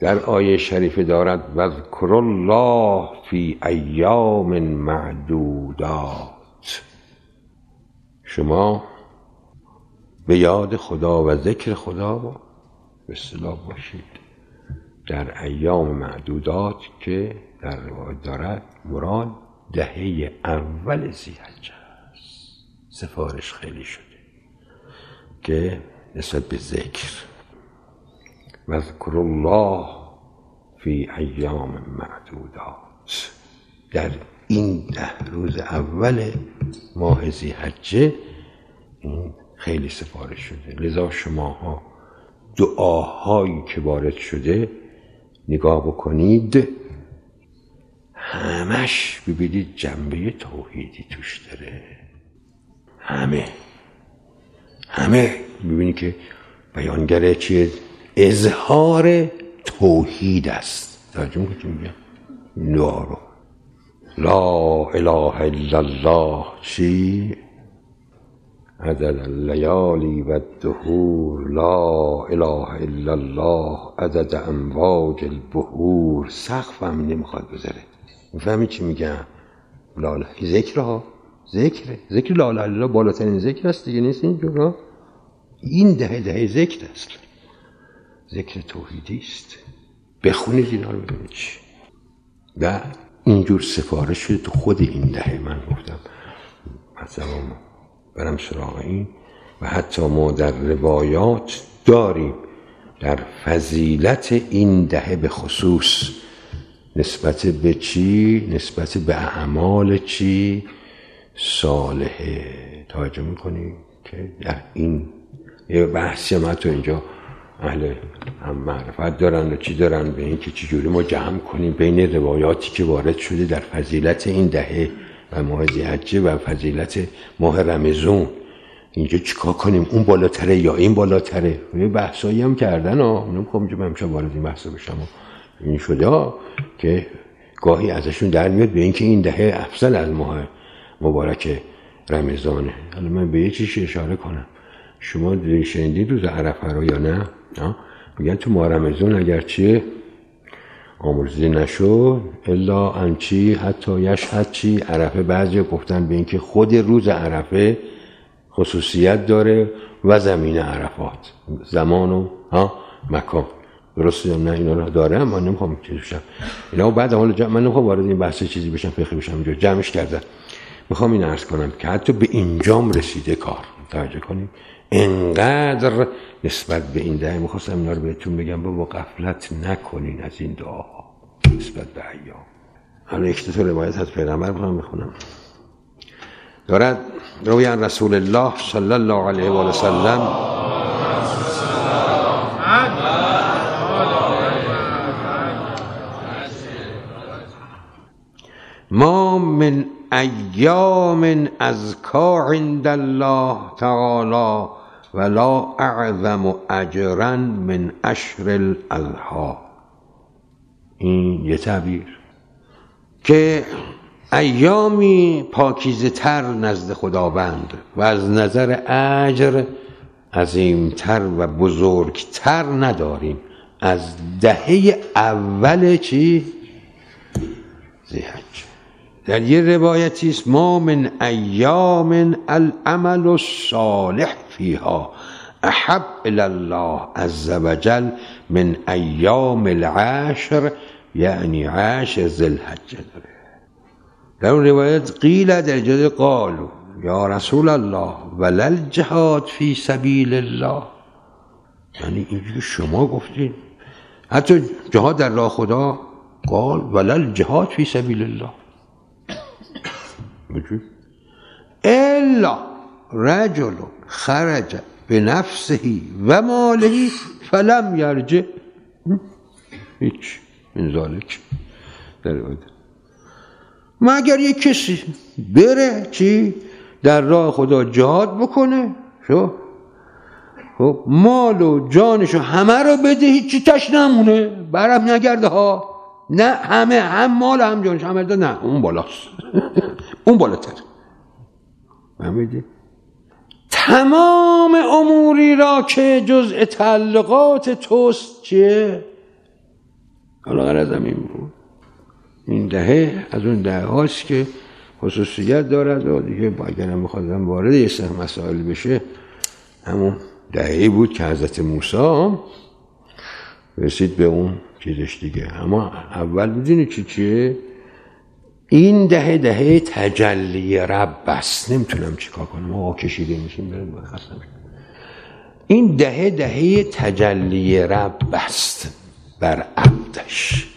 در آیه شریفه دارد وذکر الله فی ایام معدودات. شما به یاد خدا و ذکر خدا به اصطلاح باشید. در ایام معدودات که در روایت دارد مراد دهه اول زیحجه است. سفارش خیلی شده که نسبت به ذکر وذکر الله فی ایام معدودات. در این ده روز اول ماه زیحجه این خیلی سفارش شده. لذا شماها دعاهایی که وارد شده نگاه بکنید همش ببینید جنبه توحیدی توش داره. همه همه. ببینید که بیانگر چیه؟ اظهار توحید است. توجه می‌کنید میگم رو لا اله الا الله. چی؟ عدد اللیالی و الدهور. لا اله الا الله. عدد امواج البهور. سقف هم نمی‌خواد بذاره. می‌فهمی چی میگم؟ لاله ذکر ها. ذکره. ذکر لاله الله بالاترین ذکر است دیگه نیست اینجا؟ این دهه دهه ذکر است. ذکر توحیدی است؟ بخونید اینا رو ببینید و اینجور سفارش شده تو خود این دهه من گفتم. مثلا برم سراغ این. و حتی ما در روایات داریم در فضیلت این دهه به خصوص. نسبت به چی؟ نسبت به اعمال چی؟ صالحه توجه می‌کنی که در این یه بحثی هم حتی اینجا اهل هم معرفت دارن و چی دارن به اینکه چجوری ما جمع کنیم بین روایاتی که وارد شده در فضیلت این دهه و ماه زیحجه و فضیلت ماه رمزون اینجا چیکار کنیم؟ اون بالاتره یا این بالاتره؟ یه بحثایی هم کردن ها. اونم خب اینجا من وارد این بحث بشم. این شده ها که گاهی ازشون در میاد به اینکه این دهه افضل از ماه مبارک رمضانه. حالا من به یه چیش اشاره کنم. شما شنیدید روز عرفه رو یا نه؟ میگن تو ماه رمضان اگرچه آمرزی نشد الا انچی حتی یشهد چی. عرفه بعضی گفتن به اینکه خود روز عرفه خصوصیت داره و زمین عرفات. زمان و ها مکان. درست نه؟ اینا رو داره من نمی‌خوام چیز بشم. اینا بعد حالا من نمی‌خوام وارد این بحث چیزی بشم فقهی بشم اینجا جمعش کردن. می‌خوام این عرض کنم که حتی به اینجام رسیده کار. توجه کنیم انقدر نسبت به این دهه می‌خواستم اینا رو بهتون بگم بابا غفلت نکنین از این دعاها نسبت به ایام. حالا یک تو روایت از پیغمبر بخوام بخونم. دارد روی رسول الله صلی الله علیه و سلم. ما من ایام کا عند الله تعالی ولا اعظم اجرا من اشر الاضحا این یه تعبیر. که ایامی پاکیزه تر نزد خداوند و از نظر اجر عظیمتر و بزرگتر نداریم. از دهه اول چی؟ زیحج. در یه روایتی است ما من ایام العمل الصالح. فیها احب الله عز وجل من ایام العشر یعنی عشر ذلحجه داره در اون روایت قیل در جد قالو یا رسول الله ولل جهاد فی سبیل الله؟ یعنی اینجوری شما گفتین. حتی جهاد در راه خدا قال ولل جهاد فی سبیل الله. الا رجل خرج به نفسهی و مالهی فلم یرجع. هیچ. این ذالک. در مگر یک کسی بره چی در راه خدا جهاد بکنه؟ شو. خب مال و جانشو همه رو بده هیچی تش نمونه. برم نگرده ها نه همه هم مال هم جانش. ده نه اون بالاست. اون بالاتر. فهمیدی؟ تمام اموری را که جزء تعلقات توست چیه؟ حالا غرضم این بود. این دهه از اون دهه هاست که خصوصیت دارد و دیگه اگر میخوادم وارد یه سه مسائل بشه همون دهه بود که حضرت موسی رسید به اون چیزش دیگه. اما اول می‌دونی چی چیه؟ این دهه دهه تجلی رب است. نمی‌تونم چیکار کنم. آقا کشیده میشیم برم این دهه دهه تجلی رب است بر عبدش.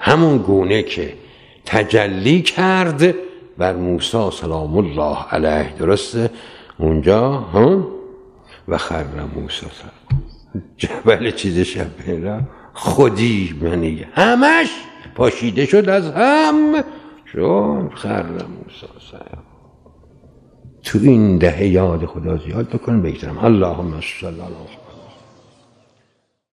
همون گونه که تجلی کرد بر موسی سلام الله علیه. درسته؟ اونجا ها؟ و خر موسی جبل چیز شب خودی منی. همش پاشیده شد از هم. شد خر موسی سلام. تو این دهه یاد خدا زیاد بکن بگذارم. اللهم صل علی